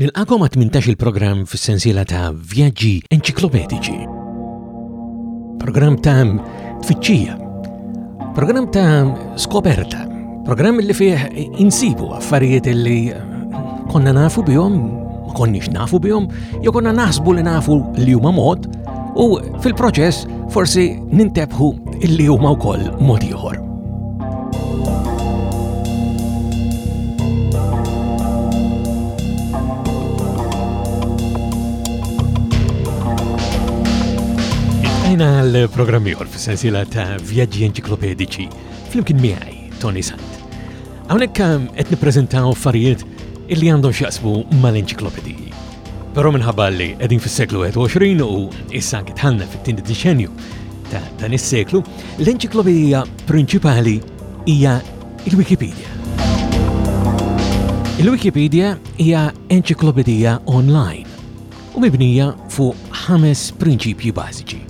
Nil-għakom 18 il-program fis-sensiela ta' vjaġġi enċiklopedici. Program ta' tfittxija. Program ta' skoperta. Program li fih insibu affarijiet li konna nafu bihom, ma konniex nafu bihom, jew konna naħsbu li nafu li huma mod, u fil-proċess forsi nintebħu li huma wkoll mod ieħor. Għajna l-programmi għor f-sensila ta' vjaġġi enċiklopedici fl-imkien miħaj, Tony Sant. Għawnek um, qed niprezentaw farijiet illi għandhom xaqsbu mal-enċiklopediji. Pero minħabba li għedin fis-seklu 21 u issa kitħanna fit-tindi diċenju ta' dan is-seklu, l-enċiklopedija prinċipali hija il-Wikipedia. Il-Wikipedia hija enċiklopedija online u mibnija fuq ħames prinċipji bażiċi.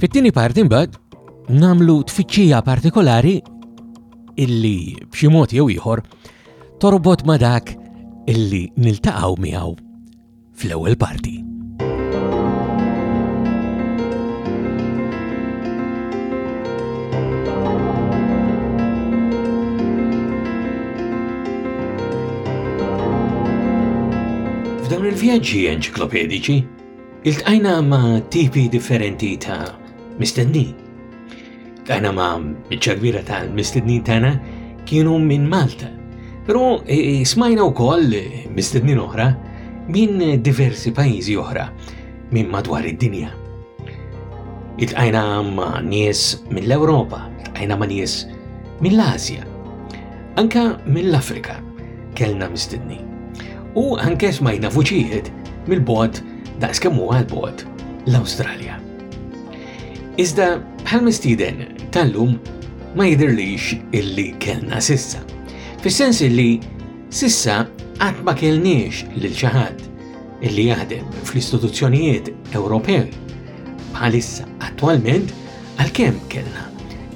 Fit-tieni parti mbagħad namlu tfittxija partikolari illi b'xi mod jew ieħor torbot ma dak illi niltaqgħu miegħu fl-ewwel parti. F'dawn il-vjaġġi enċiklopedici, il-tqajna ma' tipi differenti ta' mistednin. Iltqajna ma' ċervira tal-mistednin tagħna kienu minn Malta, però e, e smajna wkoll e, mistednin oħra minn diversi pajjiżi oħra minn madwar id-dinja. Iltqajna ma' nies mill-Ewropa, iltqajna ma' nies mill-Asja, anka mill-Afrika kellna mistednin u anke smajna vuċijiet mill-bod daqs skamu għall-bod l-Awstralja. Iżda bħal mistiden tal-lum ma jidirlix illi kellna sissa. Fis-sens illi sissa qatt ma kellniex lil xaħat illi jaħdem fl-istituzzjonijiet Ewropew bħalissa attualment għalkemm kellna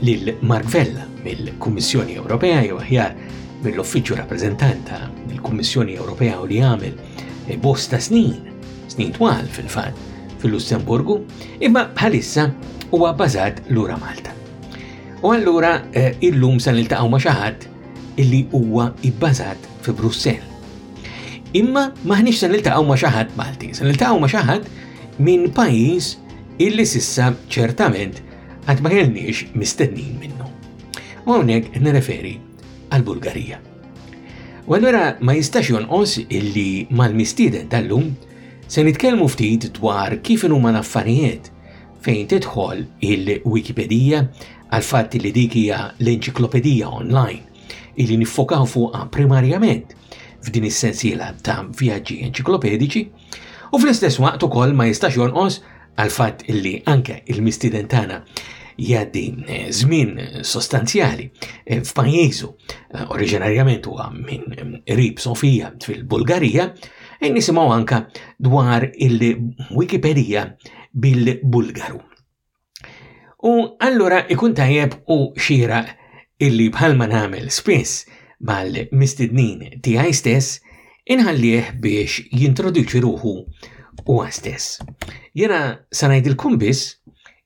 lil Mark Vella mill-Kummissjoni Ewropea jew aħjar mill-Uffiċċju Rappreżentanta mill-Kummissjoni Ewropea u li jagħmel bosta snin, snin twal fil-fat fil-Lussemburgu, imma bħalissa huwa bażat lura Malta. U allura eh, illum san il-taqaw ma' xaħat illi huwa ibbażat fi Brussell. Imma maħniex san il-taqaw ma' xaħat Malti, san il-taqaw xi ħadd minn pajjiż illi sissa ċertament għad ma kellniex mistennin minnu. U hawnhekk nirreferi għal-Bulgarija. U allura ma jistax jonqos illi mal-mistieden tal-lum se nitkellmu ftit dwar kif huma l-affarijiet fejn tidħol il-Wikipedia għal fatt li dik hija l-enċiklopedija online illi niffokaw fuqha primarjament f'din is-sensiela ta' vjaġġi enċiklopedici u fl-istess waqt ukoll ma jistax jonqos għal fatt li anke il-mistidentana jaddi eh, żmien sostanzjali eh, f'pajjiżu. Eh, oriġinarjament huwa minn Rib Sofija fil-Bulgarija, e nisimgħu anka dwar il-Wikipedia bil-Bulgaru. U allura ikun tajjeb u xira illi bħalma nagħmel spiss mal-mistednin tiegħi stess inħallih biex jintroduċi ruħu u għastess. Jena sanajdilkum biss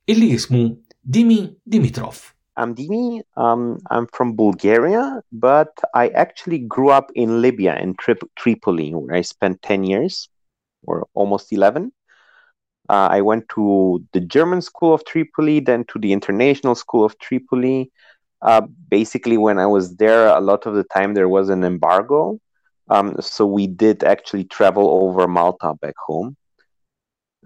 illi jismu Dimi Dimitrov. I'm Dimi. Um, I'm from Bulgaria, but I actually grew up in Libya, in Trip- Tripoli, where I spent 10 years or almost 11. Uh, I went to the German School of Tripoli, then to the International School of Tripoli. Uh, basically, when I was there, a lot of the time there was an embargo. Um, so we did actually travel over Malta back home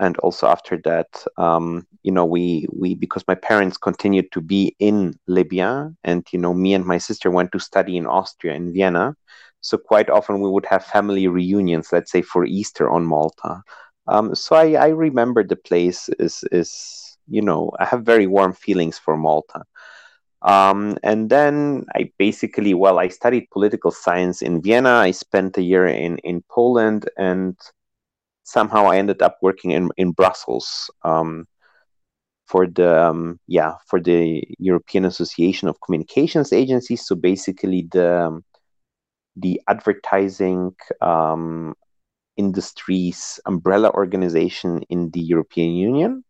and also after that um, you know we we because my parents continued to be in libya and you know me and my sister went to study in austria in vienna so quite often we would have family reunions let's say for easter on malta um, so I, I remember the place is is you know i have very warm feelings for malta um, and then I basically, well, I studied political science in Vienna. I spent a year in, in Poland, and somehow I ended up working in in Brussels um, for the um, yeah for the European Association of Communications Agencies. So basically the um, the advertising um, industries umbrella organization in the European Union.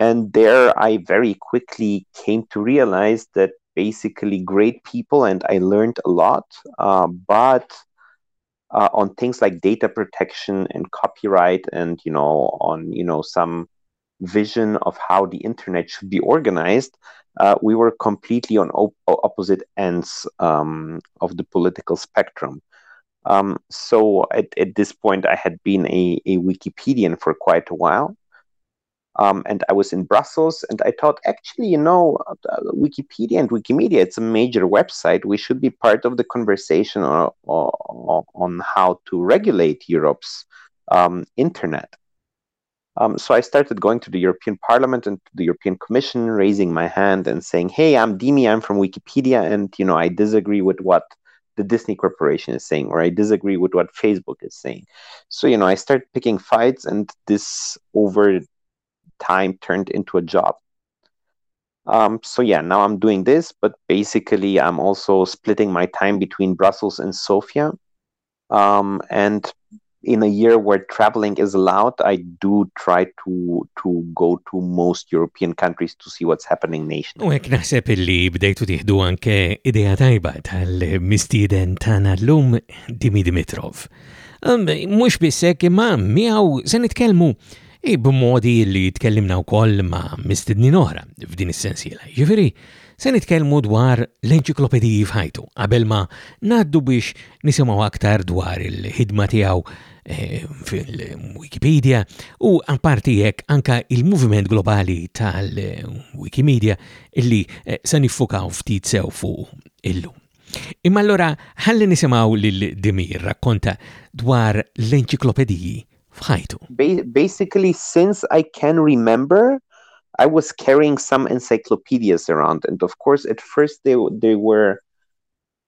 And there I very quickly came to realize that basically great people and I learned a lot, uh, but uh, on things like data protection and copyright and you know on you know some vision of how the internet should be organized uh, we were completely on op- opposite ends um, of the political spectrum um, so at, at this point i had been a, a wikipedian for quite a while um, and I was in Brussels, and I thought, actually, you know, uh, Wikipedia and Wikimedia, it's a major website. We should be part of the conversation on, on how to regulate Europe's um, internet. Um, so I started going to the European Parliament and the European Commission, raising my hand and saying, "Hey, I'm Dimi. I'm from Wikipedia, and you know, I disagree with what the Disney Corporation is saying, or I disagree with what Facebook is saying." So you know, I started picking fights, and this over time turned into a job. Um, so yeah, now I'm doing this, but basically I'm also splitting my time between Brussels and Sofia. Um, and in a year where traveling is allowed, I do try to to go to most European countries to see what's happening nationally. U hekk naħseb illi bdejtu tieħdu anke idea tajba tal-mistieden tagħna llum Dimi Dimitrov. Mux bissek imma miegħu se nitkellmu b'modi li tkellimna wkoll ma' mistednin oħra f'din is-sensiela. Ġifieri, se nitkellmu dwar l-enċiklopediji f'ħajtu qabel ma ngħaddu biex nisimgħu aktar dwar il-ħidma tiegħu fil-Wikipedia u apparti jekk anka il-moviment globali tal-Wikimedia illi se nifukaw ftit sew fuq illum. Imma allora ħalli nisimaw lil Dimir rakkonta dwar l-enċiklopediji f'ħajtu. Basically, since I can remember, I was carrying some encyclopedias around, and of course, at first they they were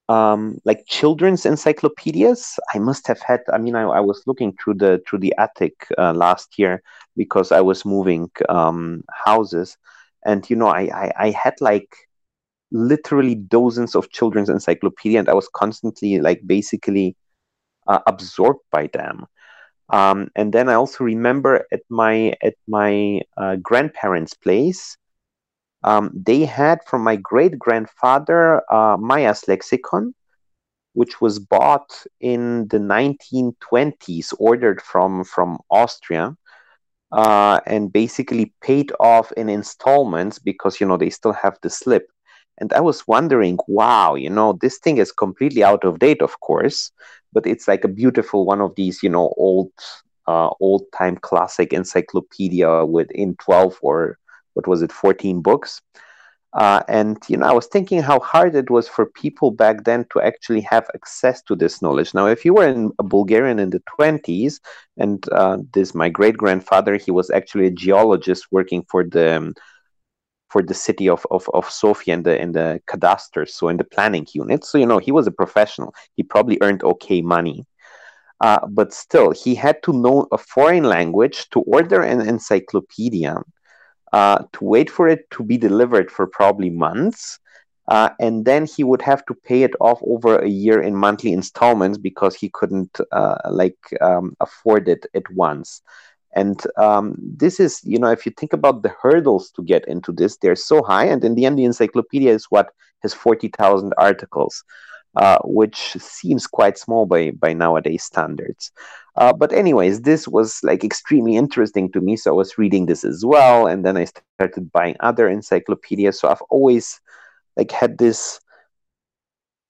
um, like children's encyclopedias. I must have had. I mean, I, I was looking through the through the attic uh, last year because I was moving um, houses, and you know, I, I I had like literally dozens of children's encyclopedia and i was constantly like basically uh, absorbed by them um, and then i also remember at my at my uh, grandparents place um, they had from my great grandfather uh, Meyers lexicon which was bought in the 1920s ordered from from austria uh, and basically paid off in installments because you know they still have the slip. And I was wondering, wow, you know, this thing is completely out of date, of course, but it's like a beautiful one of these, you know, old, uh, old time classic encyclopedia within 12 or what was it, 14 books. Uh, and you know, I was thinking how hard it was for people back then to actually have access to this knowledge. Now, if you were in a Bulgarian in the 20s, and uh, this my great grandfather, he was actually a geologist working for the um, for the city of, of, of Sofia in the in the cadastre, so in the planning unit. So you know he was a professional. He probably earned okay money, uh, but still he had to know a foreign language to order an encyclopedia, uh, to wait for it to be delivered for probably months. Uh, and then he would have to pay it off over a year in monthly installments because he couldn't uh, like um, afford it at once. And um, this is, you know, if you think about the hurdles to get into this, they're so high. And in the end, the encyclopedia is what has 40,000 articles, uh, which seems quite small by, by nowadays standards. Uh, but, anyways, this was like extremely interesting to me. So I was reading this as well. And then I started buying other encyclopedias. So I've always like had this,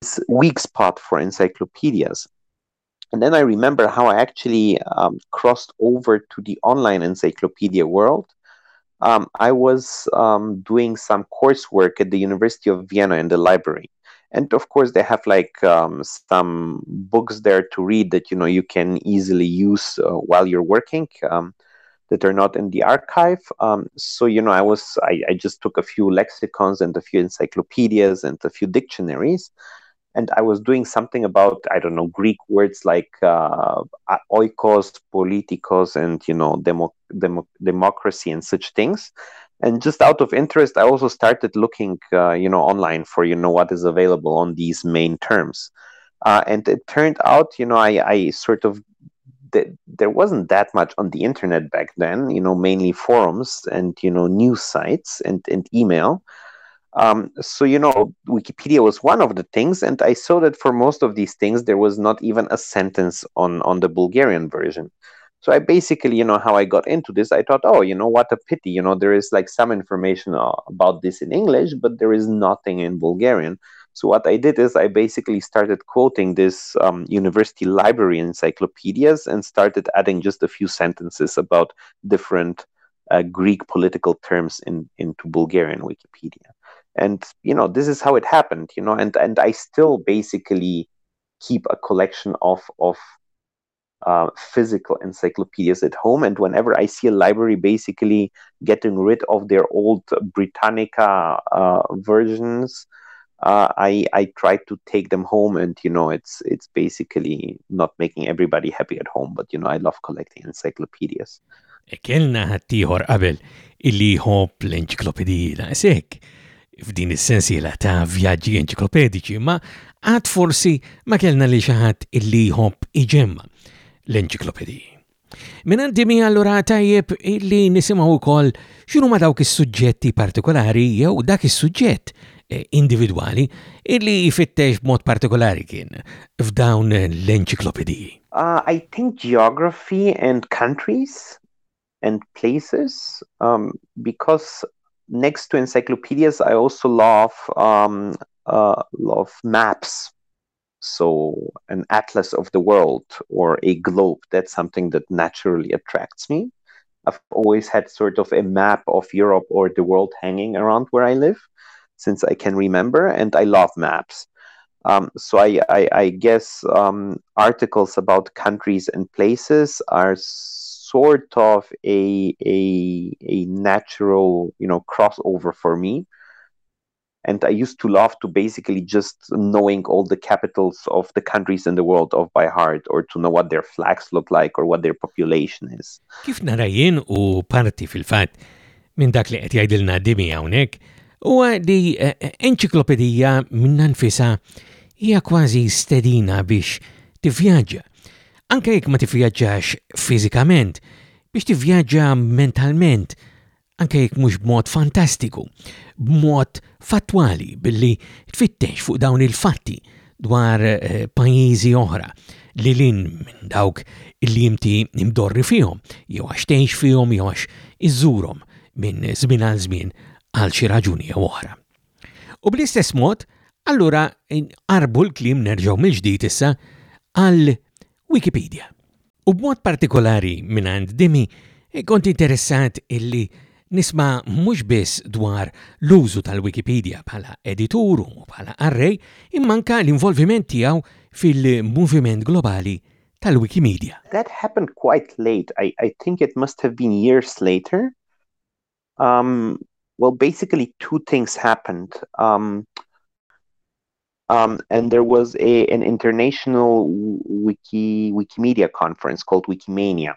this weak spot for encyclopedias. And then I remember how I actually um, crossed over to the online encyclopedia world. Um, I was um, doing some coursework at the University of Vienna in the library. And of course, they have like um, some books there to read that you know you can easily use uh, while you're working um, that are not in the archive. Um, so you know, I was I, I just took a few lexicons and a few encyclopedias and a few dictionaries, and I was doing something about I don't know Greek words like uh, oikos, politikos, and you know demo, demo, democracy and such things. And just out of interest, I also started looking, uh, you know, online for you know what is available on these main terms. Uh, and it turned out, you know, I, I sort of there wasn't that much on the internet back then. You know, mainly forums and you know news sites and and email. Um, so, you know, Wikipedia was one of the things, and I saw that for most of these things, there was not even a sentence on, on the Bulgarian version. So I basically, you know, how I got into this, I thought, oh, you know, what a pity. You know, there is like some information uh, about this in English, but there is nothing in Bulgarian. So what I did is I basically started quoting this um, university library encyclopedias and started adding just a few sentences about different uh, Greek political terms in into Bulgarian Wikipedia and you know this is how it happened you know and and i still basically keep a collection of of uh, physical encyclopedias at home and whenever i see a library basically getting rid of their old britannica uh, versions uh, I I try to take them home, and you know, it's it's basically not making everybody happy at home. But you know, I love collecting encyclopedias. Kellna ħattijħor qabel illi ħob l-enċiklopediji da' sekk f'din is-sensiela ta' vjaġġi enċiklopedici, ma għad forsi ma kellna li xaħat illi jħobb iġemma l-enċiklopediji. Minan dimi allura tajjeb illi nisimaw ukoll xinu ma dawk is-suġġetti partikolari jew dak is-suġġett eh, individwali illi jfittex b'mod partikolari kien f'dawn l-enċiklopediji? Uh, I think geography and countries and places, um, because next to encyclopedias, I also love um, uh, love maps. So an atlas of the world or a globe, that's something that naturally attracts me. I've always had sort of a map of Europe or the world hanging around where I live since I can remember, and I love maps. Um, so I, I, I guess um, articles about countries and places are sort of a, a, a natural, you know, crossover for me and I used to love to basically just knowing all the capitals of the countries in the world of by heart or to know what their flags look like or what their population is. Kif narajin u parti fil-fat minn dak li qed jgħidilna dimi hawnhekk huwa di eh, eh, enċiklopedija minn nfisa hija kważi stedina biex tivvjaġġa. Anke jekk ma tivvjaġġax fiżikament, biex tivvjaġġa mentalment anke jekk mhux b'mod fantastiku, b'mod fattwali billi tfittex fuq dawn il-fatti dwar eh, pajjiżi oħra li lin minn dawk illi jimti imdorri fihom, jew għax tgħix fihom jew għax iżurhom minn żmien għal żmien għal xi raġuni jew oħra. U bl-istess mod, allura arbu l-klim nerġgħu mill-ġdid issa għal Wikipedia. U b'mod partikolari minn għand dimi eh, kont interessat illi nisma mhux biss dwar l-użu tal-Wikipedia bħala editur u bħala arrej, immanka l-involviment tiegħu fil-moviment globali tal-Wikimedia. That happened quite late. I, I think it must have been years later. Um, well, basically, two things happened. Um, um, and there was a an international wiki Wikimedia conference called Wikimania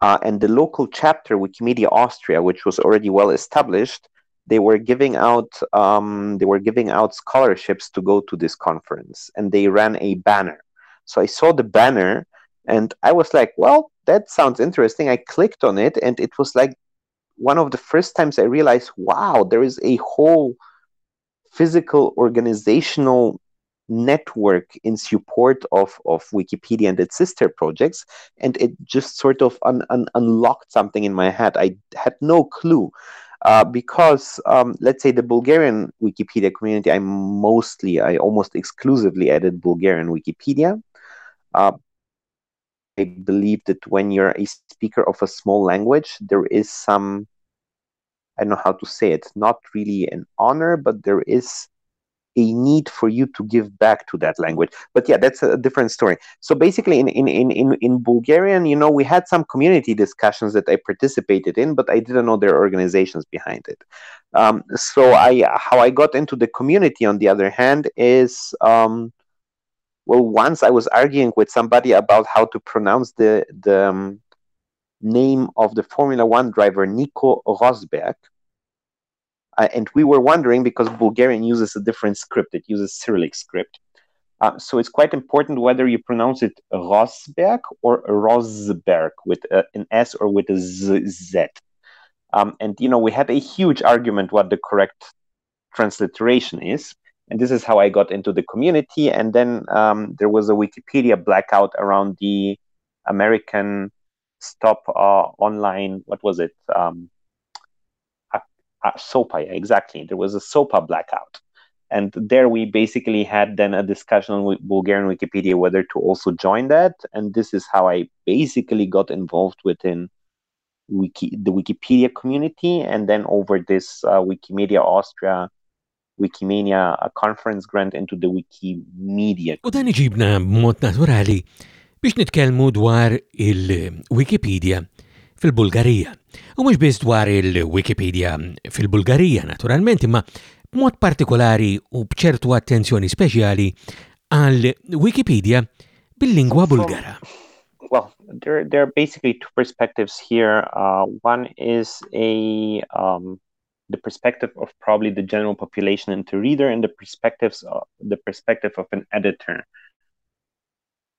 Uh, and the local chapter, Wikimedia Austria, which was already well established, they were giving out um, they were giving out scholarships to go to this conference, and they ran a banner. So I saw the banner, and I was like, "Well, that sounds interesting." I clicked on it, and it was like one of the first times I realized, "Wow, there is a whole physical organizational network in support of, of Wikipedia and its sister projects. And it just sort of un, un, unlocked something in my head. I had no clue. Uh, because um, let's say the Bulgarian Wikipedia community, I mostly, I almost exclusively edit Bulgarian Wikipedia. Uh, I believe that when you're a speaker of a small language, there is some, I don't know how to say it, not really an honor, but there is a need for you to give back to that language. But yeah, that's a different story. So basically, in in in in, in Bulgarian, you know, we had some community discussions that I participated in, but I didn't know their organizations behind it. Um, so I how I got into the community, on the other hand, is um, well, once I was arguing with somebody about how to pronounce the the um, name of the Formula One driver Nico Rosberg uh, and we were wondering because Bulgarian uses a different script, it uses Cyrillic script. Uh, so it's quite important whether you pronounce it Rosberg or Rosberg with a, an S or with a Z. Z. Um, and you know, we had a huge argument what the correct transliteration is. And this is how I got into the community. And then um, there was a Wikipedia blackout around the American stop uh, online. What was it? Um, uh, SOPA, exactly. There was a SOPA blackout. And there we basically had then a discussion with Bulgarian Wikipedia whether to also join that. And this is how I basically got involved within Wiki, the Wikipedia community. And then over this uh, Wikimedia Austria Wikimania a conference grant into the Wikimedia. U dan iġibna mod naturali biex nitkellmu dwar il-Wikipedia fil-Bulgarija. U mhux biss dwar il-Wikipedia fil-Bulgarija naturalment, imma b'mod partikolari u bċertu attenzjoni speċjali għal Wikipedia bil-lingwa Bulgara. Well, there, there are basically two perspectives here. Uh, one is a um, the perspective of probably the general population and the reader, and the perspectives of, the perspective of an editor.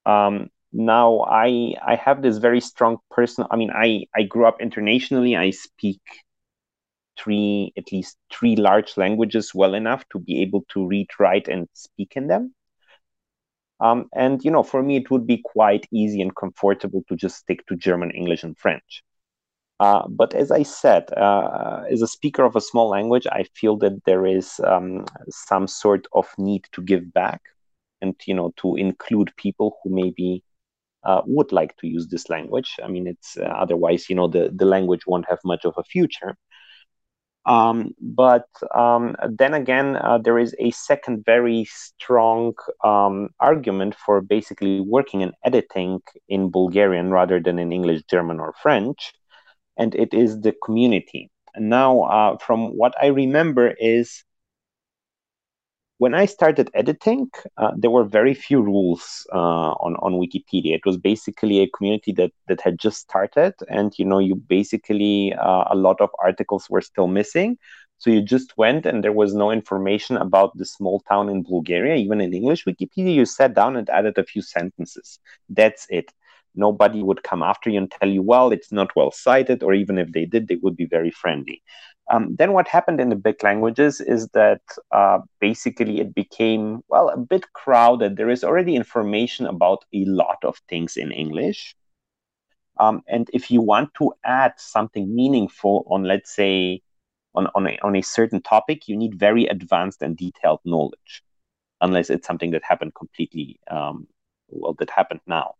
Um, now i i have this very strong personal i mean i i grew up internationally i speak three, at least three large languages well enough to be able to read, write, and speak in them. Um, and you know, for me, it would be quite easy and comfortable to just stick to German, English, and French. Uh, but as I said, uh, as a speaker of a small language, I feel that there is um, some sort of need to give back, and you know, to include people who maybe uh, would like to use this language. I mean, it's uh, otherwise, you know, the the language won't have much of a future. Um, but um, then again, uh, there is a second very strong um, argument for basically working and editing in Bulgarian rather than in English, German, or French, and it is the community. And now, uh, from what I remember, is when I started editing, uh, there were very few rules uh, on on Wikipedia. It was basically a community that that had just started, and you know, you basically uh, a lot of articles were still missing. So you just went, and there was no information about the small town in Bulgaria, even in English Wikipedia. You sat down and added a few sentences. That's it. Nobody would come after you and tell you, well, it's not well cited, or even if they did, they would be very friendly. Um, then what happened in the big languages is that uh, basically it became, well, a bit crowded. There is already information about a lot of things in English. Um, and if you want to add something meaningful on, let's say, on, on, a, on a certain topic, you need very advanced and detailed knowledge, unless it's something that happened completely, um, well, that happened now.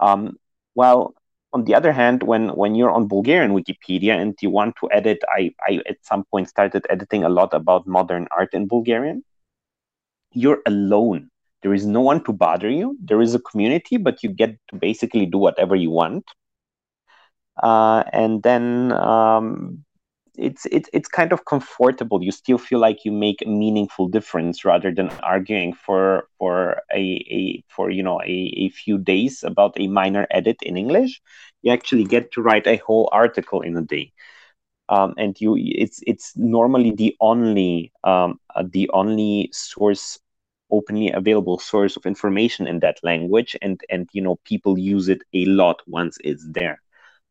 Um, well, on the other hand, when when you're on Bulgarian Wikipedia and you want to edit, I, I at some point started editing a lot about modern art in Bulgarian. You're alone. There is no one to bother you. There is a community, but you get to basically do whatever you want. Uh, and then um, it's it's it's kind of comfortable. You still feel like you make a meaningful difference rather than arguing for for a, a for you know a, a few days about a minor edit in English. You actually get to write a whole article in a day. Um, and you it's it's normally the only um, uh, the only source openly available source of information in that language and and you know people use it a lot once it's there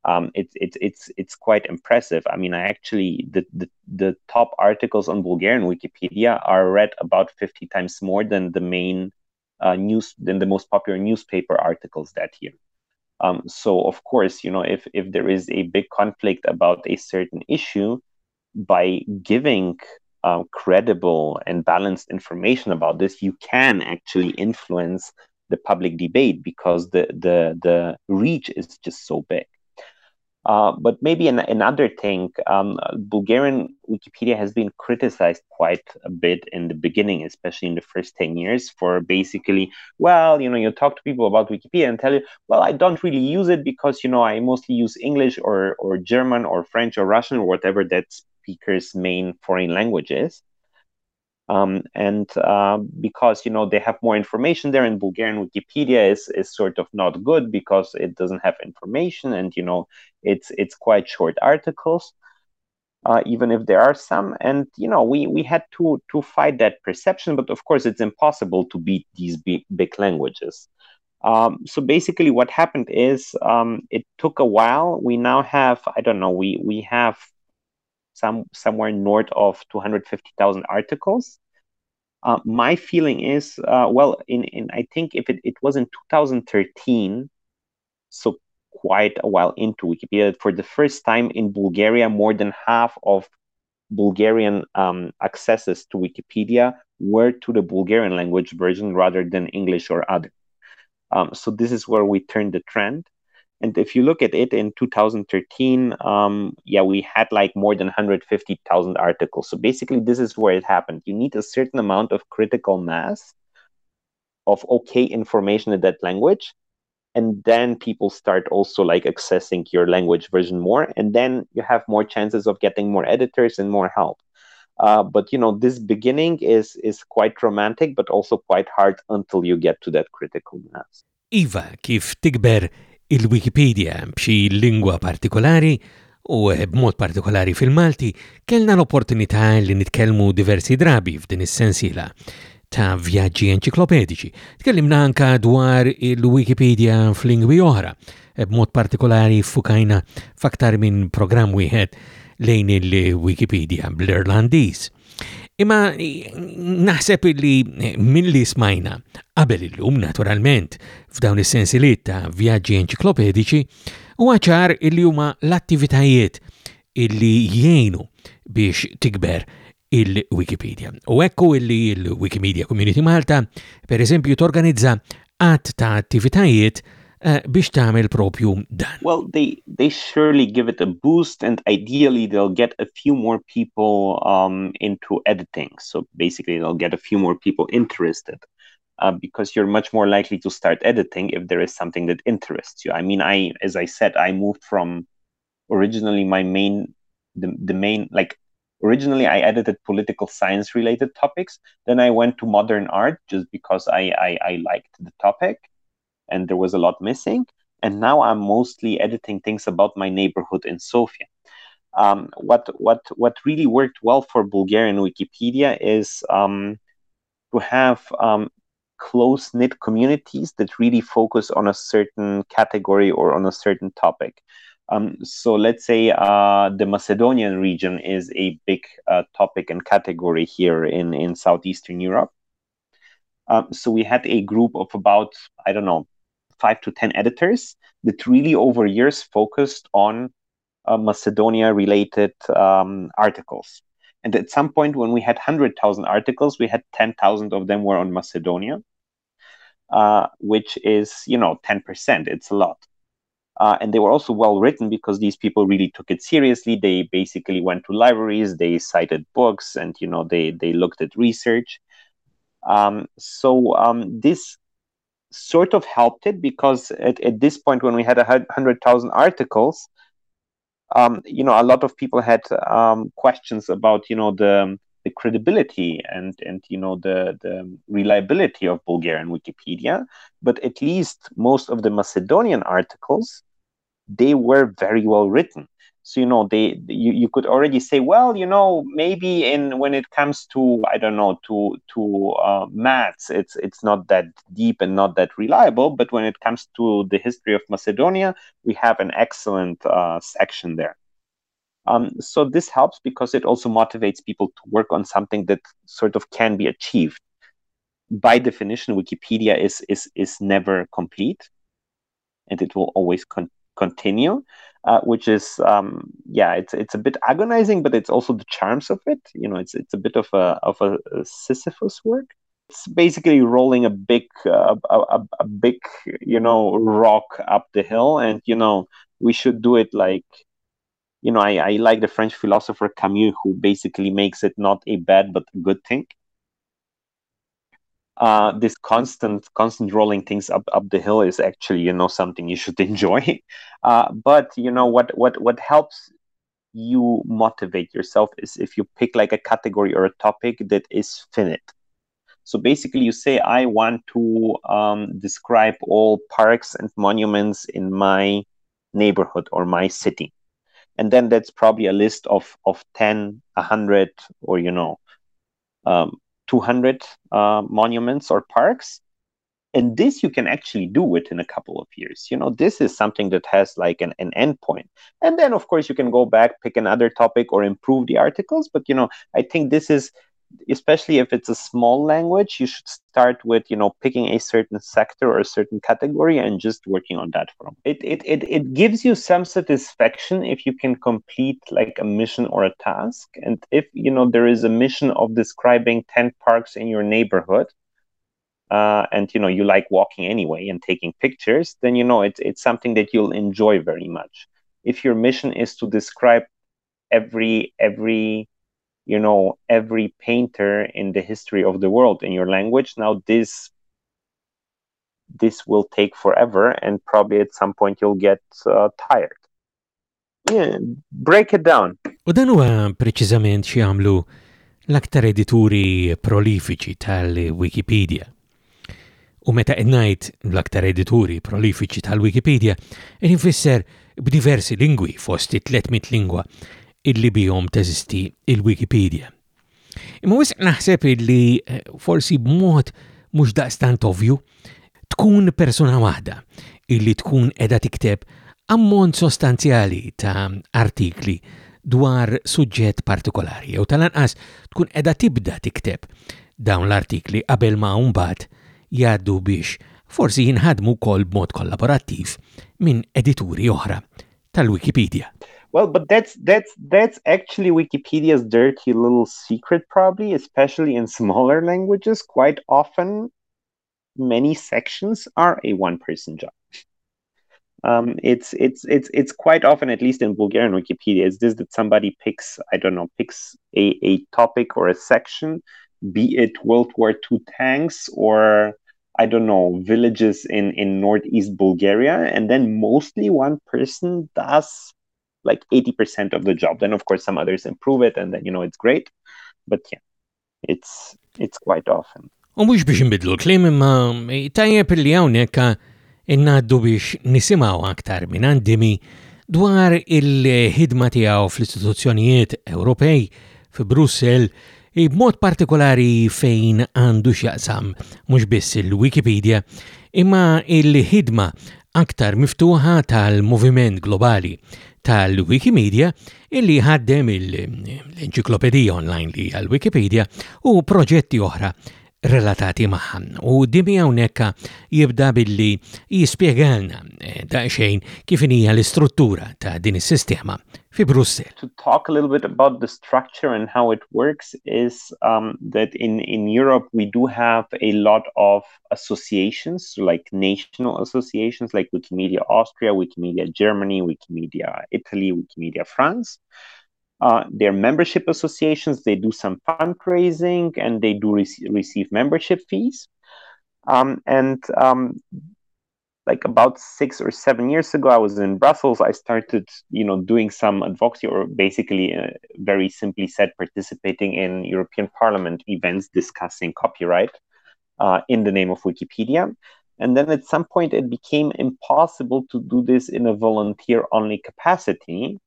um, it's it's it's it's quite impressive. I mean, I actually the, the the top articles on Bulgarian Wikipedia are read about fifty times more than the main uh, news than the most popular newspaper articles that year. Um, so of course, you know, if if there is a big conflict about a certain issue, by giving uh, credible and balanced information about this, you can actually influence the public debate because the the the reach is just so big. Uh, but maybe an, another thing, um, Bulgarian Wikipedia has been criticized quite a bit in the beginning, especially in the first 10 years, for basically, well, you know, you talk to people about Wikipedia and tell you, well, I don't really use it because, you know, I mostly use English or, or German or French or Russian or whatever that speaker's main foreign language is. Um, and uh, because you know they have more information there in Bulgarian Wikipedia is is sort of not good because it doesn't have information and you know it's it's quite short articles uh, even if there are some. And you know we we had to to fight that perception but of course it's impossible to beat these big, big languages. Um, so basically what happened is um, it took a while. We now have i don't know we we have some somewhere north of 250,000 articles. Uh, my feeling is, uh, well, in, in I think if it, it was in 2013, so quite a while into Wikipedia, for the first time in Bulgaria, more than half of Bulgarian um, accesses to Wikipedia were to the Bulgarian language version rather than English or other. Um, so this is where we turned the trend. And if you look at it in 2013, um, yeah, we had like more than 150,000 articles. So basically, this is where it happened. You need a certain amount of critical mass of okay information in that language. And then people start also like accessing your language version more. And then you have more chances of getting more editors and more help. Uh, but you know, this beginning is is quite romantic, but also quite hard until you get to that critical mass. Iva, kif tikber il-Wikipedia b'xi lingwa partikolari u b'mod partikolari fil-Malti, kellna l-opportunità li nitkellmu diversi drabi f'din is-sensiela ta' vjaġġi enċiklopedici. Tkellimna anka dwar il-Wikipedia f'lingwi oħra, b'mod partikolari fukajna f'aktar minn programm wieħed lejn il-Wikipedia bl-Irlandiż. Imma naħseb li mill-li smajna qabel illum naturalment f'dawn is-sensiliet ta' vjaġġi enċiklopedici huwa ċar illi huma l-attivitajiet illi jgħinu biex tikber il-Wikipedia. U ekku illi il-Wikimedia Community Malta, per eżempju, torganizza għat ta' attivitajiet uh, biex tagħmel propju dan. Well, they they surely give it a boost, and ideally they'll get a few more people um, into editing. So basically, they'll get a few more people interested. Uh, because you're much more likely to start editing if there is something that interests you. I mean, I, as I said, I moved from originally my main, the, the main, like originally I edited political science related topics. Then I went to modern art just because I, I, I liked the topic and there was a lot missing. And now I'm mostly editing things about my neighborhood in Sofia. Um, what what what really worked well for Bulgarian Wikipedia is um, to have um, close knit communities that really focus on a certain category or on a certain topic. Um, so let's say uh, the Macedonian region is a big uh, topic and category here in in southeastern Europe. Um, so we had a group of about I don't know five to 10 editors that really over years focused on uh, Macedonia related um, articles. And at some point, when we had 100,000 articles, we had 10,000 of them were on Macedonia, uh, which is, you know, 10%. It's a lot. Uh, and they were also well written because these people really took it seriously. They basically went to libraries, they cited books, and you know they they looked at research. Um, so um, this sort of helped it because at, at this point when we had a hundred thousand articles um, you know a lot of people had um, questions about you know the the credibility and and you know the the reliability of Bulgarian Wikipedia. But at least most of the Macedonian articles they were very well written so you know they you, you could already say well you know maybe in when it comes to i don't know to to uh, maths it's it's not that deep and not that reliable but when it comes to the history of macedonia we have an excellent uh, section there. Um, so this helps because it also motivates people to work on something that sort of can be achieved. By definition wikipedia is is is never complete and it will always con- continue uh, which is um, yeah, it's it's a bit agonizing, but it's also the charms of it. You know, it's it's a bit of a of a, a Sisyphus work. It's basically rolling a big uh, a, a big you know rock up the hill, and you know we should do it like you know I, I like the French philosopher Camus, who basically makes it not a bad but a good thing uh, this constant constant rolling things up up the hill is actually you know something you should enjoy. Uh, but you know what what what helps you motivate yourself is if you pick like a category or a topic that is finite. So basically you say i want to um, describe all parks and monuments in my neighborhood or my city. And then that's probably a list of of 10 100 or you know um, 200 uh, monuments or parks. And this you can actually do within a couple of years. You know this is something that has like an, an endpoint and then of course you can go back pick another topic or improve the articles. But you know i think this is especially if it's a small language, you should start with you know picking a certain sector or a certain category and just working on that from it. It it it gives you some satisfaction if you can complete like a mission or a task, and if you know there is a mission of describing ten parks in your neighborhood. Uh, and you know you like walking anyway and taking pictures, then you know it's it's something that you'll enjoy very much. If your mission is to describe every every you know every painter in the history of the world in your language. Now this this will take forever and probably at some point you'll get uh, tired. Yeah, break it down. U dan huwa preċiżament xi jagħmlu l-aktar edituri prolifiċi tal-Wikipedia. U meta ngħid l-aktar edituri prolifiċi tal-Wikipedia, infisser b'diversi lingwi fost 300 lingwa illi bihom teżisti il-Wikipedia. Imma wisq naħseb illi eh, forsi b'mod mhux daqstant ovju tkun persuna waħda illi tkun edha tikteb ammont sostanzjali ta' artikli dwar suġġett partikolari, jew tal-anqas tkun edha tibda tikteb dawn l-artikli qabel ma mbagħad jgħaddu biex forsi jinħadmu kol b'mod kollaborattiv minn edituri oħra tal-Wikipedia. Well, but that's that's that's actually Wikipedia's dirty little secret, probably, especially in smaller languages. Quite often, many sections are a one-person job. Um, it's it's it's it's quite often, at least in Bulgarian Wikipedia, it's this that somebody picks I don't know picks a a topic or a section, be it World War II tanks or I don't know villages in in northeast Bulgaria, and then mostly one person does like 80% of the job. Then of course some others improve it and then you know it's great. But yeah, it's it's quite often. U mux biex nbidlu l-klim imma eh, tajjeb li hawnhekk innaddu biex nisimaw aktar minn għandimi dwar il-ħidma tiegħu fl-istituzzjonijiet Ewropej fi Brussel eh, b'mod partikolari fejn għandu x'jaqsam mhux biss il-Wikipedia imma il-ħidma aktar miftuħa tal-moviment globali tal-Wikimedia illi ħaddem l-enċiklopedija online li għal-Wikipedia u proġetti oħra relatati maħan. U dimi hawnhekk jibda billi jispjegalna da eh, daqsxejn kif hija l-istruttura ta' din is-sistema To talk a little bit about the structure and how it works is um, that in, in Europe we do have a lot of associations, like national associations like Wikimedia Austria, Wikimedia Germany, Wikimedia Italy, Wikimedia France. Uh, they're membership associations. They do some fundraising and they do rec- receive membership fees. Um, and um, like about six or seven years ago, I was in Brussels. I started, you know, doing some advocacy, or basically, uh, very simply said, participating in European Parliament events discussing copyright uh, in the name of Wikipedia. And then at some point, it became impossible to do this in a volunteer-only capacity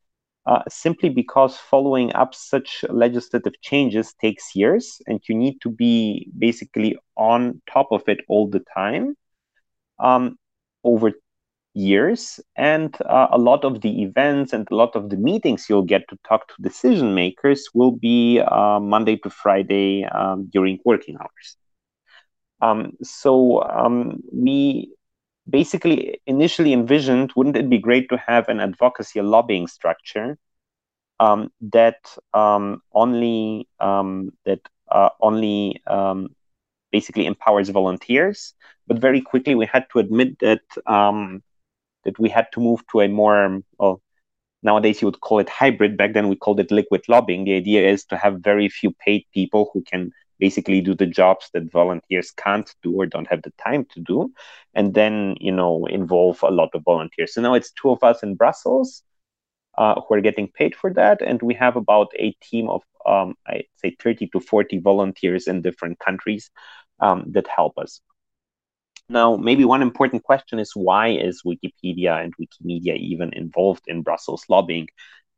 uh, simply because following up such legislative changes takes years and you need to be basically on top of it all the time um, over years and uh, a lot of the events and a lot of the meetings you'll get to talk to decision makers will be uh, monday to friday um, during working hours. Um, so um, we basically initially envisioned wouldn't it be great to have an advocacy lobbying structure um, that um, only um, that uh, only basically empowers volunteers but very quickly we had to admit that um, that we had to move to a more well nowadays you would call it hybrid. Back then we called it liquid lobbying. The idea is to have very few paid people who can basically do the jobs that volunteers can't do or don't have the time to do and then you know involve a lot of volunteers. So now it's two of us in brussels uh, who are getting paid for that and we have about a team of um, i'd say 30 to 40 volunteers in different countries um, that help us now maybe one important question is why is wikipedia and wikimedia even involved in brussels lobbying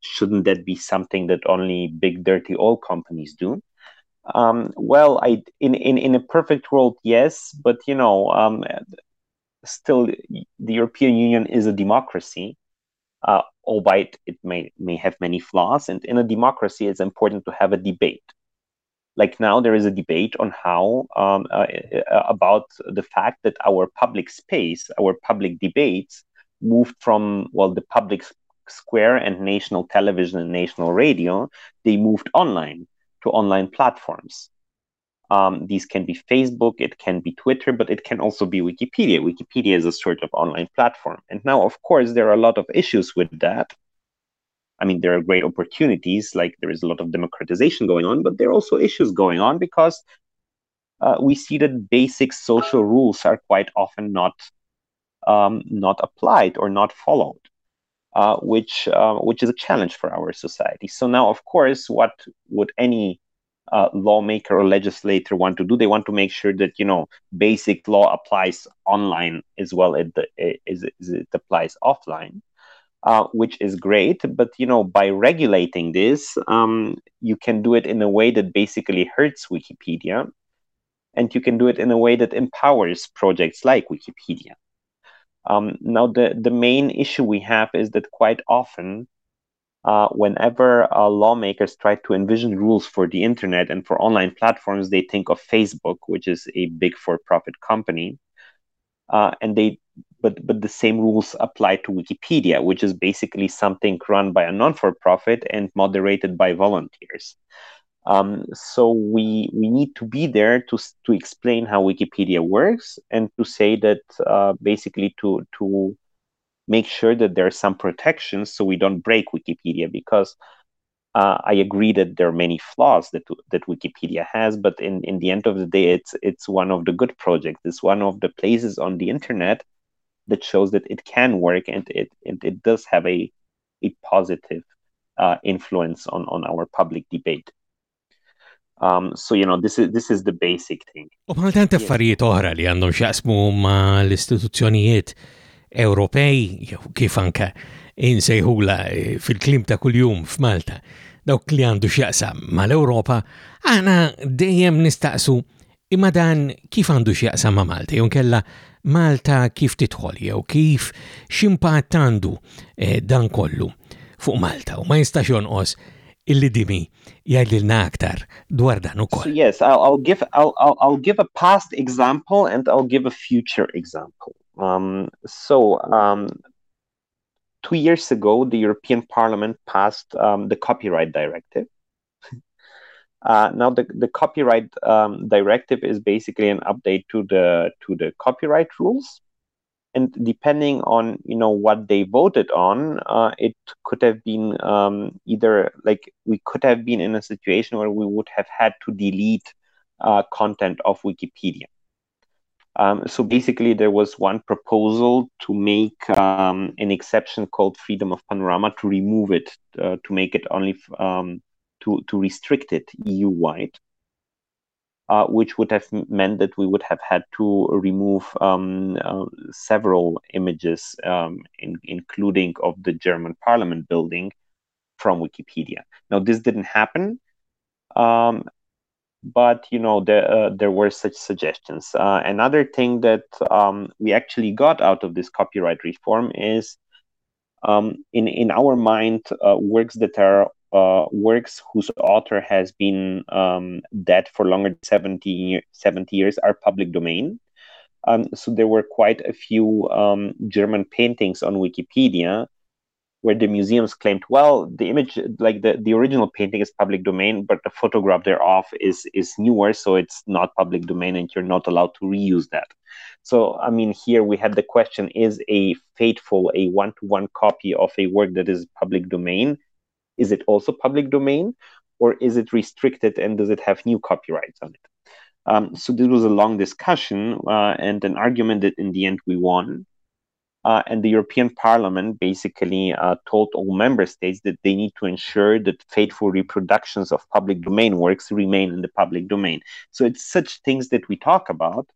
shouldn't that be something that only big dirty oil companies do um, well, I in, in in a perfect world, yes, but you know, um, still, the European Union is a democracy, uh, albeit it may may have many flaws. And in a democracy, it's important to have a debate. Like now, there is a debate on how um, uh, uh about the fact that our public space, our public debates, moved from well, the public square and national television and national radio, they moved online to online platforms. Um, these can be Facebook, it can be Twitter, but it can also be Wikipedia. Wikipedia is a sort of online platform. And now, of course, there are a lot of issues with that. I mean, there are great opportunities, like there is a lot of democratization going on, but there are also issues going on because uh, we see that basic social rules are quite often not um, not applied or not followed uh, which uh, which is a challenge for our society. So now, of course, what would any uh, lawmaker or legislator want to do? They want to make sure that you know basic law applies online as well as, the, as, as it applies offline. Uh, which is great, but you know, by regulating this, um, you can do it in a way that basically hurts Wikipedia, and you can do it in a way that empowers projects like Wikipedia. Um, now, the, the main issue we have is that quite often uh, whenever uh, lawmakers try to envision rules for the internet and for online platforms, they think of Facebook, which is a big for-profit company, uh, and they but but the same rules apply to Wikipedia, which is basically something run by a non-for-profit and moderated by volunteers. Um, so we we need to be there to to explain how Wikipedia works and to say that uh, basically to to make sure that there are some protections so we don't break Wikipedia because uh, I agree that there are many flaws that that Wikipedia has, but in, in the end of the day, it's it's one of the good projects. It's one of the places on the internet that shows that it can work and it and it does have a a positive uh, influence on on our public debate. Um, so you know this is this is the basic thing. U bħal tant affarijiet oħra li għandhom xaqsmu ma l-istituzzjonijiet Ewropej, jew kif anka insejħula eh, fil-klim ta' kuljum f'Malta, dawk li għandu x'jaqsam mal-Ewropa, għana dejjem nistaqsu imma dan kif għandu x'jaqsam ma' Malta, jew kella Malta kif titħol, jew kif x'impatt għandu eh, dan kollu fuq Malta u ma jistax jonqos illi dimi jgħidilna aktar dwar dan ukoll. So yes, I'll, I'll give I'll, I'll, I'll give a past example and I'll give a future example. Um, so, um, two years ago, the European Parliament passed um, the Copyright Directive. Uh, now, the, the Copyright um, Directive is basically an update to the to the copyright rules, and depending on you know what they voted on, uh, it could have been um, either like we could have been in a situation where we would have had to delete uh, content of Wikipedia. Um, so basically, there was one proposal to make um, an exception called freedom of panorama to remove it, uh, to make it only um, to to restrict it EU wide, uh, which would have meant that we would have had to remove um, uh, several images, um, in, including of the German Parliament building, from Wikipedia. Now, this didn't happen. Um, but you know there uh, there were such suggestions. Uh, another thing that um, we actually got out of this copyright reform is um, in in our mind uh, works that are uh, works whose author has been um, dead for longer than 70, 70 years are public domain. Um, so there were quite a few um, German paintings on Wikipedia where the museums claimed, well, the image, like the, the original painting is public domain, but the photograph thereof is is newer, so it's not public domain, and you're not allowed to reuse that. So, I mean, here we had the question: Is a faithful, a one-to-one copy of a work that is public domain, is it also public domain, or is it restricted, and does it have new copyrights on it? Um, so this was a long discussion uh, and an argument that in the end we won. Uh, and the European Parliament basically uh, told all member states that they need to ensure that faithful reproductions of public domain works remain in the public domain. So it's such things that we talk about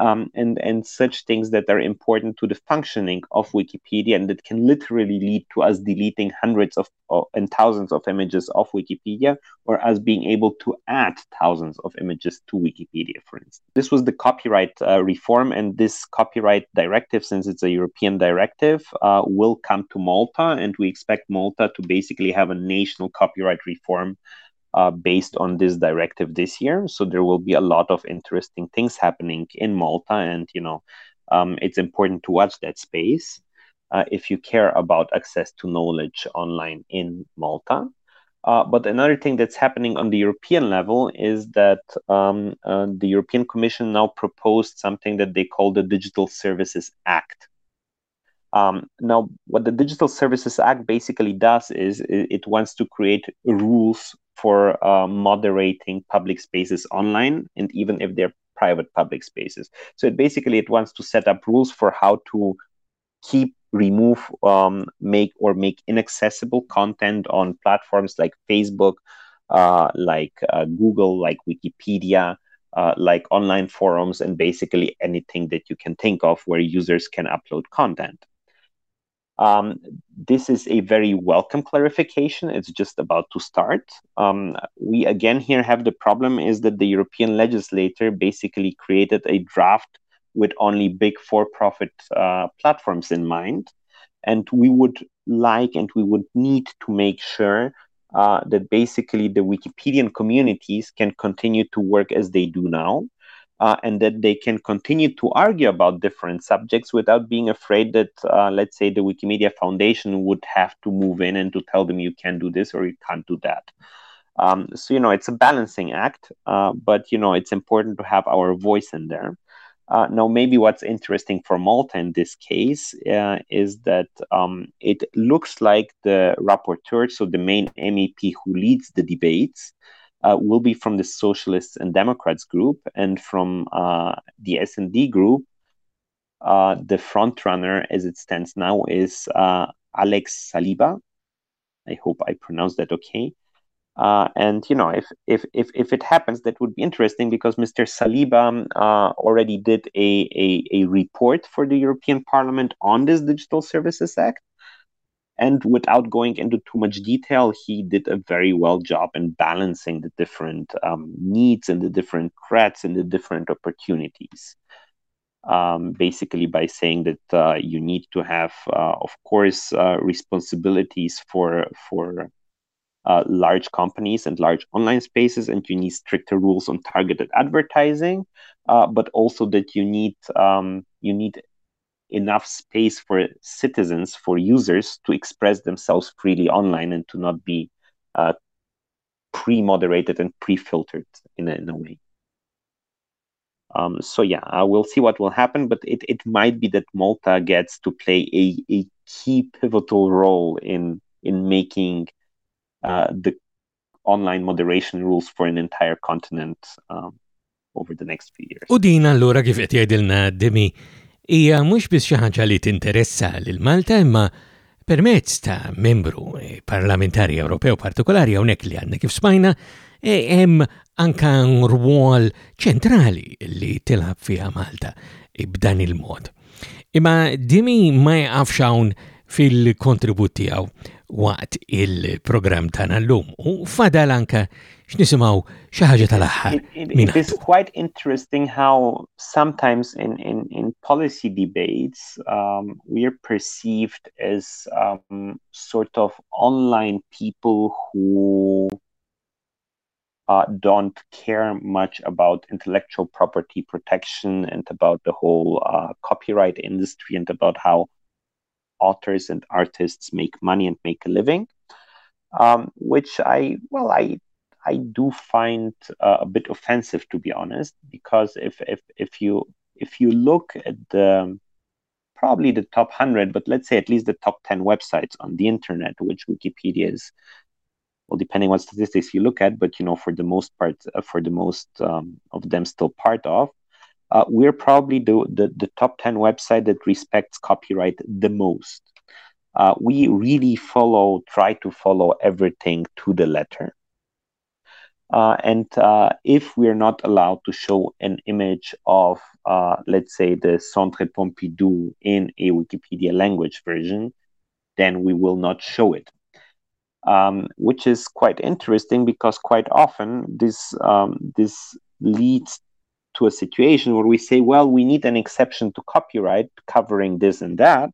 um, and and such things that are important to the functioning of Wikipedia and that can literally lead to us deleting hundreds of uh, and thousands of images of Wikipedia or us being able to add thousands of images to Wikipedia, for instance. This was the copyright uh, reform, and this copyright directive, since it's a European directive, uh, will come to Malta, and we expect Malta to basically have a national copyright reform uh, based on this directive this year. So there will be a lot of interesting things happening in Malta, and you know, um, it's important to watch that space uh, if you care about access to knowledge online in Malta. Uh, but another thing that's happening on the European level is that um, uh, the European Commission now proposed something that they call the Digital Services Act. Um, now, what the Digital Services Act basically does is it, it wants to create rules for uh, moderating public spaces online, and even if they're private public spaces. So it basically it wants to set up rules for how to keep, remove, um, make or make inaccessible content on platforms like Facebook, uh, like uh, Google, like Wikipedia. Uh, like online forums and basically anything that you can think of where users can upload content. Um, this is a very welcome clarification. It's just about to start. Um, we again here have the problem is that the European legislator basically created a draft with only big for-profit uh, platforms in mind. and we would like and we would need to make sure uh, that basically the Wikipedian communities can continue to work as they do now. Uh, and that they can continue to argue about different subjects without being afraid that, uh, let's say, the Wikimedia Foundation would have to move in and to tell them you can do this or you can't do that. Um, so, you know, it's a balancing act, uh, but, you know, it's important to have our voice in there. Uh, now, maybe what's interesting for Malta in this case uh, is that um, it looks like the rapporteur, so the main MEP who leads the debates, uh, will be from the Socialists and Democrats group, and from uh, the S&D group, uh, the front runner, as it stands now, is uh, Alex Saliba. I hope I pronounced that okay. Uh, and you know, if, if if if it happens, that would be interesting because Mr. Saliba uh, already did a, a, a report for the European Parliament on this Digital Services Act, and without going into too much detail, he did a very well job in balancing the different um, needs and the different threats and the different opportunities. Um, basically, by saying that uh, you need to have, uh, of course, uh, responsibilities for for uh, large companies and large online spaces, and you need stricter rules on targeted advertising, uh, but also that you need um, you need enough space for citizens, for users to express themselves freely online and to not be uh, pre-moderated and pre-filtered in a, in a way. Um, so yeah, uh, we'll see what will happen, but it, it might be that Malta gets to play a, a key pivotal role in in making uh, the online moderation rules for an entire continent um, over the next few years. U din kif qed jgħidilna hija mhux biss xi ħaġa li tinteressa lil Malta imma permezz ta' membru eh, parlamentari Ewropew partikolari hawnhekk li għandna kif smajna e hemm anka rwol ċentrali li tilab fiha Malta e b'dan il-mod. Imma Dimi ma jaqafx hawn fil-kontribut tiegħu waqt il-programm tagħna llum u fadal anka x'nisimgħu xi ħaġa tal-aħħar. It is quite interesting how sometimes in in in policy debates um, we are perceived as um, sort of online people who uh, don't care much about intellectual property protection and about the whole uh, copyright industry and about how authors and artists make money and make a living, um, which I well I I do find uh, a bit offensive to be honest, because if if if you if you look at the probably the top 100 but let's say at least the top 10 websites on the internet which wikipedia is well depending what statistics you look at but you know for the most part uh, for the most um, of them still part of uh, we're probably the, the, the, top 10 website that respects copyright the most. Uh, we really follow, try to follow everything to the letter. Uh, and uh, if we're not allowed to show an image of, uh, let's say, the Centre Pompidou in a Wikipedia language version, then we will not show it. Um, which is quite interesting because quite often this um, this leads to a situation where we say, well, we need an exception to copyright covering this and that,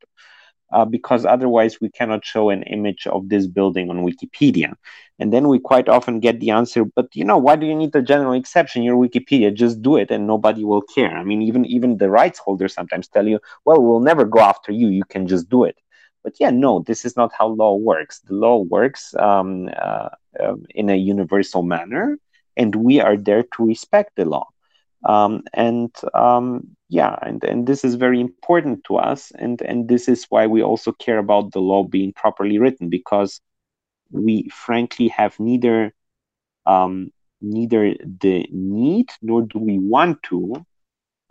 uh, because otherwise we cannot show an image of this building on Wikipedia. And then we quite often get the answer, but you know, why do you need a general exception? You're Wikipedia, just do it and nobody will care. I mean, even even the rights holders sometimes tell you, well, we'll never go after you, you can just do it. But yeah, no, this is not how law works. The law works um, uh, uh, in a universal manner, and we are there to respect the law. Um, and um, yeah, and, and this is very important to us. And, and this is why we also care about the law being properly written, because we frankly have neither um, neither the need nor do we want to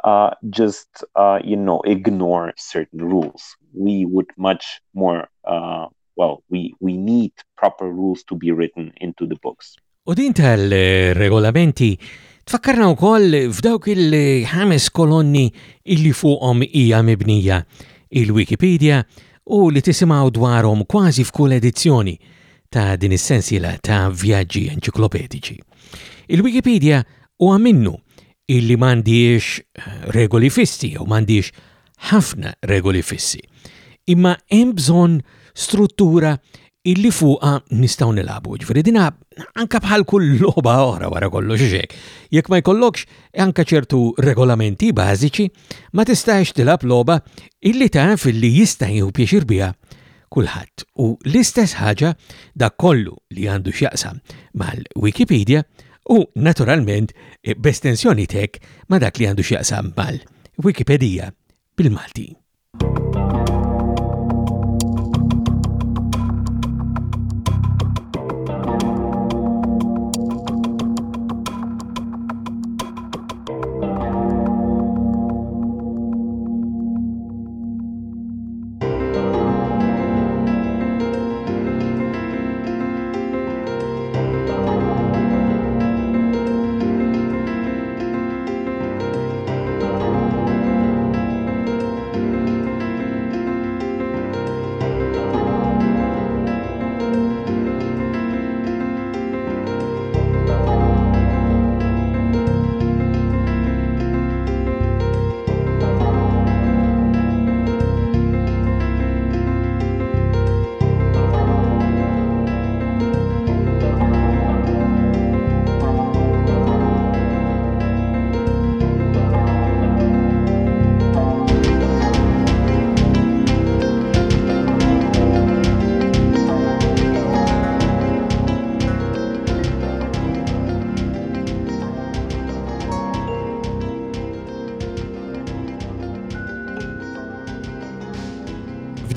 uh, just uh, you know ignore certain rules. We would much more uh, well we we need proper rules to be written into the books. U din tal-regolamenti Tfakkarna wkoll f'dawk il-ħames kolonni illi fuqhom hija mibnija il-Wikipedia u li tisimgħu dwarhom kważi f'kull edizzjoni ta' din is-sensiela ta' vjaġġi enċiklopedici. Il-Wikipedia huwa minnu illi m'għandix eh, regoli fissi u m'għandix ħafna regoli fissi. imma hemm bżonn struttura illi fuqa nistaw nilabu. Ġifieri dina anka bħal kull logħba oħra wara kollox xek. Jekk ma jkollokx anka ċertu regolamenti bażiċi, ma tistax tilab logħba illi taf illi jista' jew pjaċir biha kulħadd. U l-istess ħaġa da kollu li għandu x'jaqsam mal-Wikipedia u naturalment eh, b'estensjoni tek ma dak li għandu x'jaqsam mal-Wikipedia bil-Malti.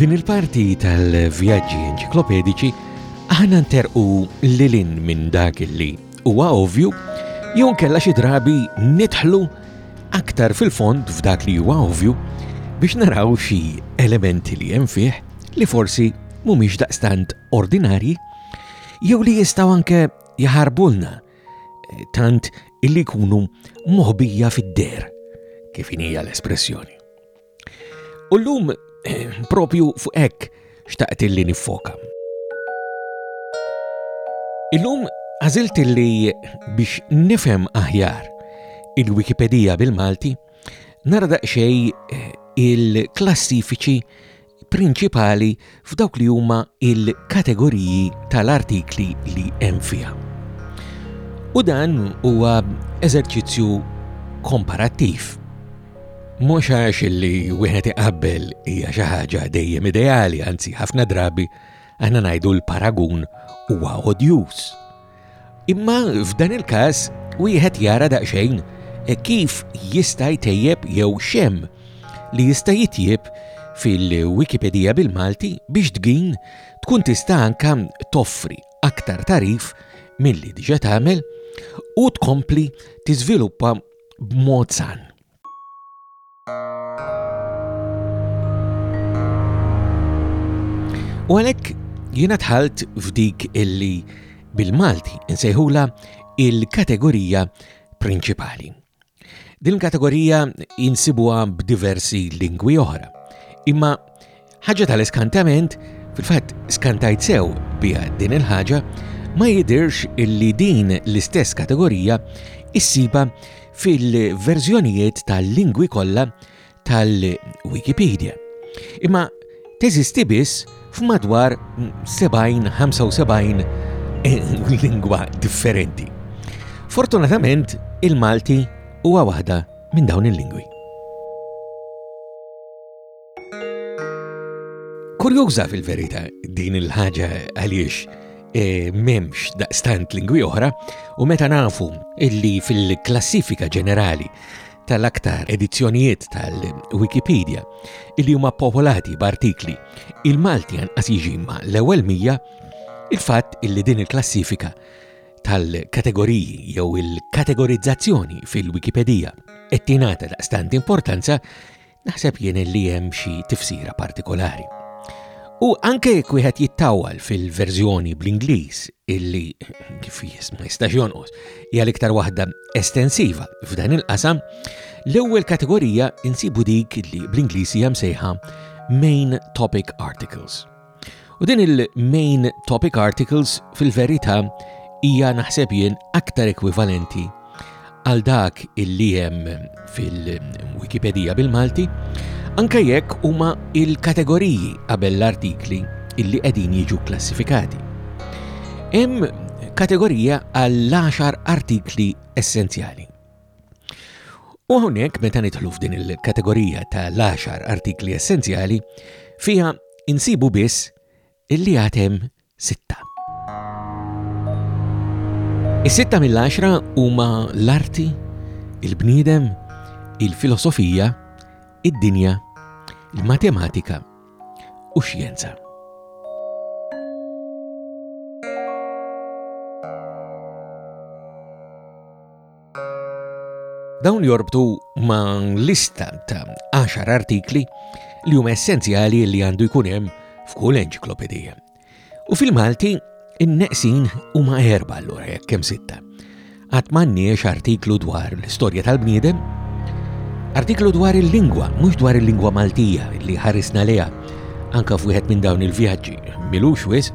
F'din il-parti tal-vjaġġi enċiklopedici aħna nterqu lilin minn dak li huwa ovvju jew kella xi drabi nitħlu aktar fil-fond f'dak li huwa ovvju biex naraw xi elementi li hemm fih li forsi mhumiex daqstant ordinarji jew li jistgħu anke jaħarbulna eh, tant illi jkunu moħbija fid-der kif hija l-espressjoni. U llum propju fuq hekk xtaqt illi nifoka. Illum għazilt illi biex nifhem aħjar il-Wikipedia bil-Malti nara daqsxej eh, il-klassifiċi prinċipali f'dawk li huma il-kategoriji tal-artikli li hemm fiha. U dan huwa eżerċizzju komparattiv Mhux għax li wieħed iqabbel hija xi ħaġa dejjem ideali, anzi ħafna drabi aħna ngħidu l-paragun huwa odjus. Imma f'dan il-każ wieħed jara daqsxejn kif jista' jtejjeb jew xem li jista' jitjieb fil-Wikipedia bil-Malti biex tgin, tkun tista' anka toffri aktar tarif milli diġa tagħmel u tkompli tiżviluppa b'mod san. U għalek jiena tħalt f'dik illi bil-Malti insejħula il-kategorija prinċipali. din-kategorija jinsibuha b'diversi lingwi oħra. Imma ħaġa tal-iskantament, fil-fatt skantajt sew biha din il-ħaġa, ma jidirx illi din l-istess kategorija issiba fil-verżjonijiet tal-lingwi kollha tal-Wikipedia. Imma teżisti biss f'madwar mm, 70-75 eh, lingwa differenti. Fortunatament, il-Malti huwa waħda minn dawn il-lingwi. Kurjuża fil-verità din il-ħaġa għaliex E, memx daqstant lingwi oħra u meta nafu illi fil-klassifika ġenerali tal-aktar edizzjonijiet tal-Wikipedia illi huma popolati b'artikli il-Malti anqas ma l-ewwel mija il-fatt illi din il-klassifika tal-kategoriji jew il-kategorizzazzjoni fil-Wikipedia qed daqstant importanza naħseb jien li hemm xi tifsira partikolari. U anke kwiħat jittawal fil-verżjoni bl-Ingliż illi kif jisma jistax jonqos hija l-iktar waħda estensiva f'dan il-qasam, l-ewwel kategorija insibu dik li bl-Ingliż hija msejħa Main Topic Articles. U din il-Main Topic Articles fil-verità hija naħseb jien aktar ekwivalenti għal dak illi hemm fil-Wikipedia bil-Malti Anka jekk huma il-kategoriji qabel l-artikli illi qegħdin jiġu klassifikati. Hemm kategorija għall-10 artikli essenzjali. U hawnhekk meta nidħlu f'din il-kategorija tal-10 artikli essenzjali, fija insibu biss illi għatem sitta. Is-sitta mill-10 huma l-arti, il-bniedem, il-filosofija, id-dinja, matematika u xjenza. Dawn jorbtu ma' lista ta' 10 artikli li huma essenzjali li għandu jkun hemm f'kull enċiklopedija. U fil-Malti in-neqsin huma erba allura jekk hemm sitta. Għatmanniex artiklu dwar l-istorja tal-bniedem, artiklu dwar il-lingwa, mhux dwar il-lingwa Maltija li ħarisna leha anka f'wieħed minn dawn il-vjaġġi milux wis,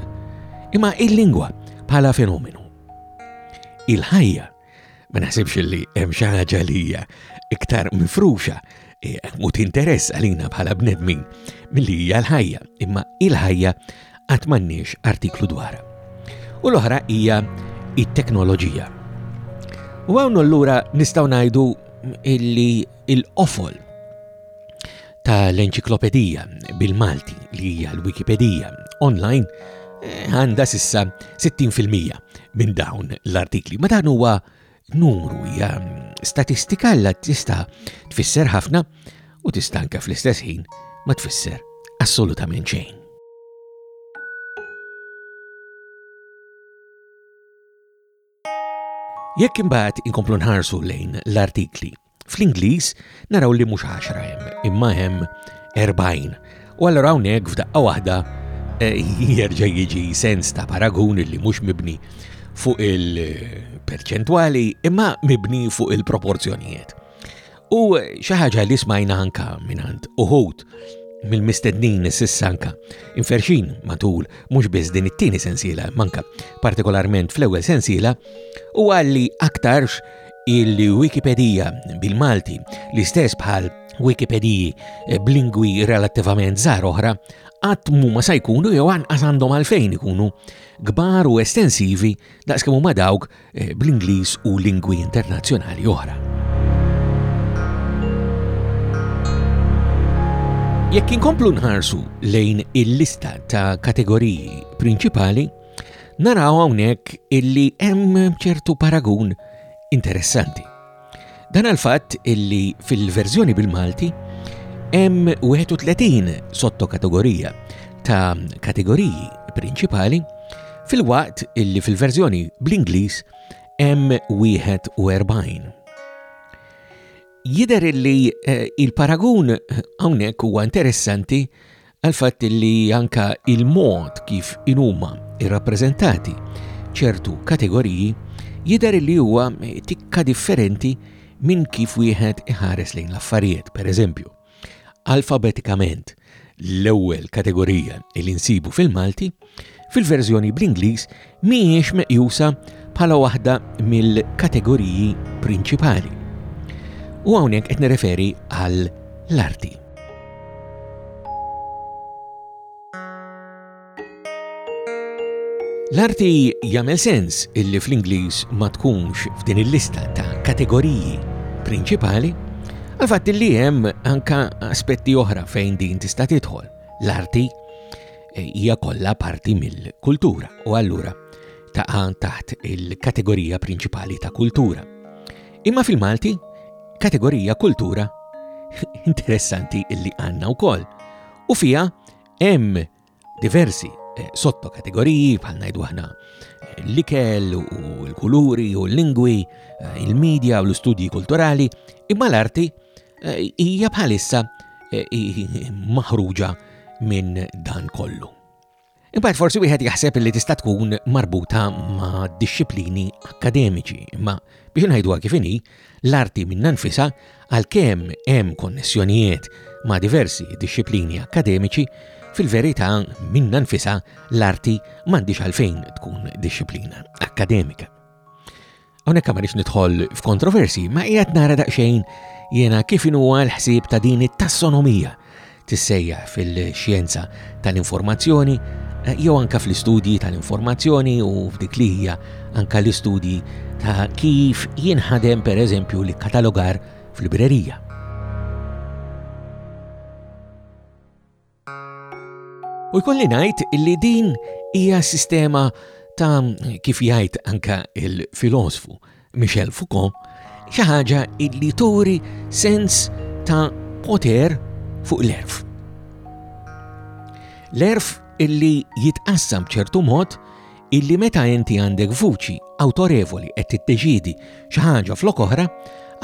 imma il-lingwa bħala fenomenu. Il-ħajja ma naħsibx li hemm xi ħaġa li hija iktar mifruxa e, u tinteress għalina bħala bnedmin milli hija l-ħajja, imma il-ħajja qatt m'għandniex artiklu dwarha. U l-oħra hija it-teknoloġija. U hawn allura nistgħu ngħidu illi il-qofol tal-enċiklopedija bil-Malti li hija l-Wikipedija online eh, għandha sissa 60% minn dawn l-artikli. Ma dan huwa numru hija statistika li tista' tfisser ħafna u tista' anke fl-istess ħin ma tfisser assolutament xejn. Jekk imbagħad inkomplu nħarsu lejn l-artikli fl-Ingliż naraw li mhux 10 hemm imma hemm 40 u allura hawnhekk f'daqqa waħda e, jerġa' jiġi sens ta' paragun li mhux mibni fuq il-perċentwali imma mibni fuq il-proporzjonijiet. U xi ħaġa li smajna anka minant uħut mill-mistednin sissanka inferxin matul mhux biss din it-tieni sensiela manka partikolarment fl-ewwel sensiela u għalli aktarx il-Wikipedia bil-Malti l-istess bħal Wikipediji eh, b'lingwi relattivament żgħar oħra qatt ma sa jkunu jew anqas għandhom għalfejn ikunu gbar u estensivi daqskemm huma dawk eh, bl-Ingliż u lingwi internazzjonali oħra. Jekk inkomplu nħarsu lejn il-lista ta' kategoriji prinċipali, naraw hawnhekk illi hemm ċertu paragun interessanti. Dan għal-fatt illi fil-verżjoni bil-Malti hemm 31 sottokategorija ta' kategoriji prinċipali fil-waqt illi fil-verżjoni bl-Ingliż hemm wieħed u erbajn. Jider illi eh, il-paragun eh, hawnhekk huwa interessanti għal fatt illi anka il-mod kif inhuma irrappreżentati ċertu kategoriji Jidher li huwa eh, tikka differenti minn kif wieħed iħares lejn l-affarijiet, per eżempju. Alfabetikament, l-ewwel kategorija li insibu fil-Malti fil-verżjoni bl-Ingliż mhijiex meqjusa bħala waħda mill-kategoriji prinċipali. U hawnhekk qed nirreferi għal l-arti. L-arti jagħmel sens illi fl-Ingliż ma tkunx f'din il-lista ta' kategoriji prinċipali għalfatt li hemm anka aspetti oħra fejn din tista' tidħol. L-arti e, hija kollha parti mill-kultura u allura taqa' taħt il-kategorija prinċipali ta' kultura. Imma fil-Malti, kategorija kultura interessanti illi għanna wkoll. U fija hemm diversi Eh, sotto kategoriji bħal ngħidu aħna eh, l-ikel u l-kuluri u l-lingwi, eh, il-medja u l-studji kulturali, imma l-arti hija bħalissa maħruġa minn dan kollu. Imbagħad forsi wieħed jaħseb li tista' tkun marbuta ma' disċiplini akademiċi, imma biex ngħiduha kif inhi, l-arti minn nfisa għalkemm hemm konnessjonijiet ma' diversi disċiplini akademiċi, fil-verità minn nfisa l-arti m'għandix għalfejn tkun disciplina akademika. Hawnhekk ma rix nidħol f'kontroversi, ma qiegħed nara daqsxejn jiena kif huwa l-ħsieb ta' din it-tassonomija tissejja fil-xjenza tal-informazzjoni jew anka fl-istudji tal-informazzjoni u f'dik li hija anka l-istudji ta' kif jinħadem per eżempju li katalogar fil-librerija. U jkolli ngħid li din hija sistema ta' kif jgħid anka il-filosofu Michel Foucault xi ħaġa li turi sens ta' poter fuq l-erf. L-erf illi jitqassam ċertu mod illi meta inti għandek vuċi autorevoli qed titteġidi xi ħaġa flok oħra,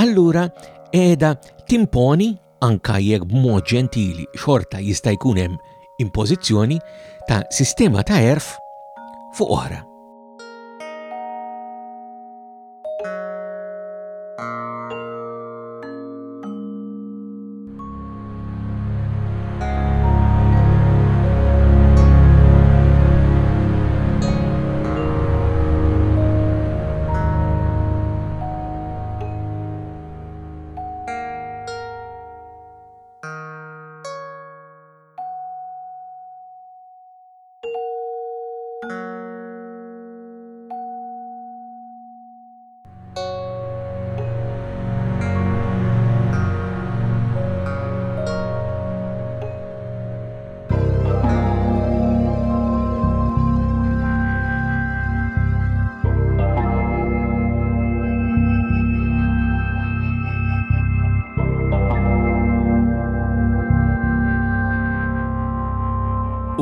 allura qiegħda timponi anka jekk b'mod ġentili xorta jista' jkun hemm impożizzjoni ta' sistema ta' erf fuq oħra.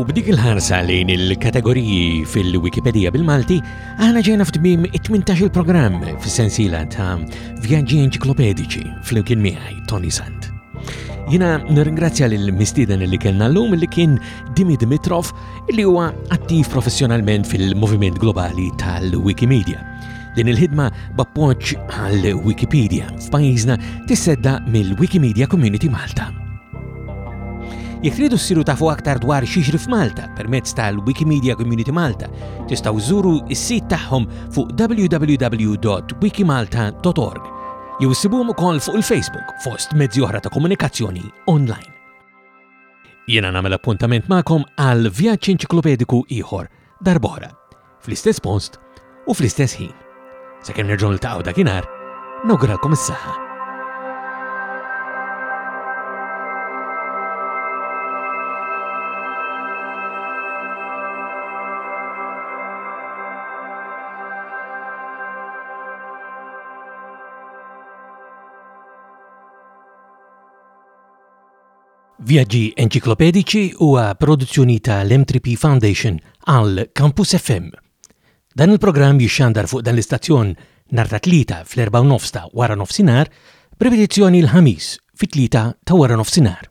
B'dik il-ħarsa lejn il-kategoriji fil-Wikipedia bil-Malti, għana ġena f'tmim 18 il-programm fis-sensila ta' vjaġġi enċiklopedici fl-imkien miħaj Tony Sant. Jina nirringrazzja l-mistiden li kellna l-lum li kien Dimi Dimitrov li huwa attiv professjonalment fil-moviment globali tal-Wikimedia. Din il-ħidma b'appoġġ għal Wikipedia f'pajjiżna tissedda mill-Wikimedia Community Malta. Jek tridu ssiru tafu aktar dwar xiexri f'Malta permezz tal-Wikimedia Community Malta, tistgħu żuru s-sit tagħhom fuq www.wikimalta.org jew issibuhom ukoll fuq il-Facebook fost mezzi oħra ta' komunikazzjoni online. Jiena nagħmel appuntament magħkom għal vjaġġ enċiklopediku ieħor darbora, fl-istess post u fl-istess ħin. Sakemm nerġgħu niltaqgħu dakinhar, nogralkom is-saħħa. Vjaġġi enċiklopedici huwa produzzjoni ta' l-M3P Foundation għal Campus FM. Dan il-programm jixxandar fuq dan l-istazzjon narta tlita fl-4 nofsta wara nofsinar, prevedizzjoni l-ħamis fit-tlita ta' wara nofsinar.